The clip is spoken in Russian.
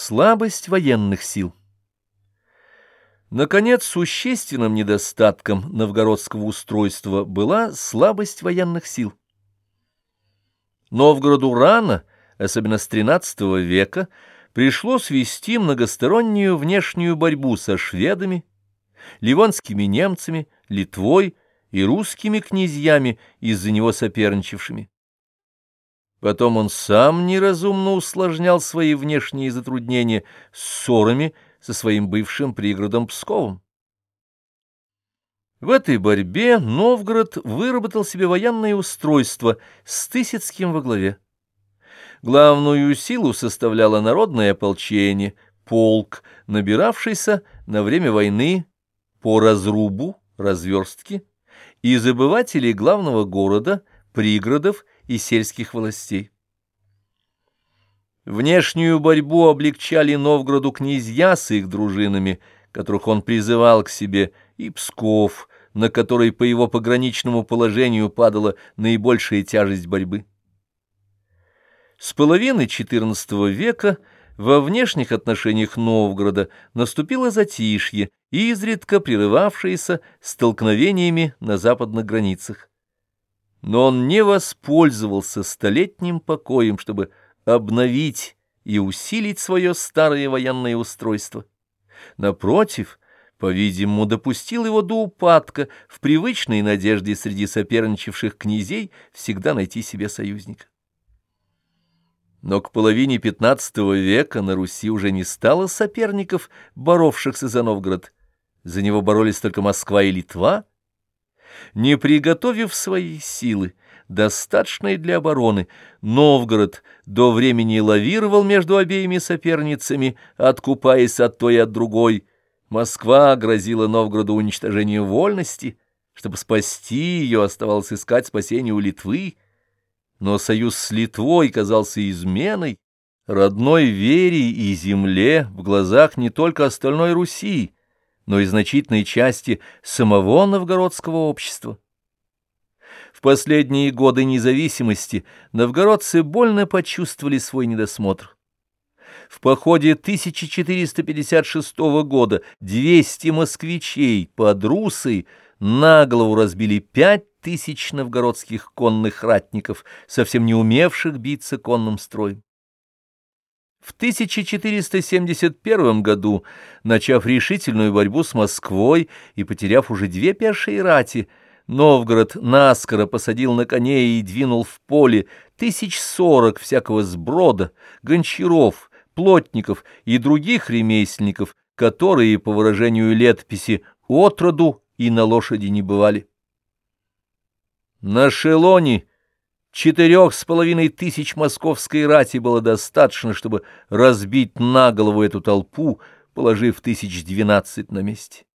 Слабость военных сил. Наконец, существенным недостатком новгородского устройства была слабость военных сил. Новгороду рано, особенно с XIII века, пришлось вести многостороннюю внешнюю борьбу со шведами, ливонскими немцами, Литвой и русскими князьями, из-за него соперничавшими. Потом он сам неразумно усложнял свои внешние затруднения ссорами со своим бывшим пригородом Псковом. В этой борьбе Новгород выработал себе военное устройство с Тысяцким во главе. Главную силу составляло народное ополчение, полк, набиравшийся на время войны по разрубу, разверстке, и забывателей главного города, пригородов и сельских властей. Внешнюю борьбу облегчали Новгороду князья с их дружинами, которых он призывал к себе, и Псков, на который по его пограничному положению падала наибольшая тяжесть борьбы. С половины XIV века во внешних отношениях Новгорода наступило затишье, изредка прерывавшееся столкновениями на западных границах но он не воспользовался столетним покоем, чтобы обновить и усилить свое старое военное устройство. Напротив, по-видимому, допустил его до упадка в привычной надежде среди соперничавших князей всегда найти себе союзника. Но к половине XV века на Руси уже не стало соперников, боровшихся за Новгород. За него боролись только Москва и Литва — не приготовив свои силы, достаточные для обороны, Новгород до времени лавировал между обеими соперницами, откупаясь от той и от другой. Москва грозила Новгороду уничтожением вольности, чтобы спасти ее, оставалось искать спасение у Литвы, но союз с Литвой казался изменой, родной вере и земле в глазах не только остальной Руси, но и значительной части самого новгородского общества. В последние годы независимости новгородцы больно почувствовали свой недосмотр. В походе 1456 года 200 москвичей под Русой на голову разбили пять тысяч новгородских конных ратников, совсем не умевших биться конным строем. В 1471 году, начав решительную борьбу с Москвой и потеряв уже две пешие рати, Новгород наскоро посадил на коней и двинул в поле тысяч сорок всякого сброда, гончаров, плотников и других ремесленников, которые, по выражению летописи, отроду и на лошади не бывали. На Шелоне Четырех с половиной тысяч московской рати было достаточно, чтобы разбить на голову эту толпу, положив тысяч двенадцать на месте.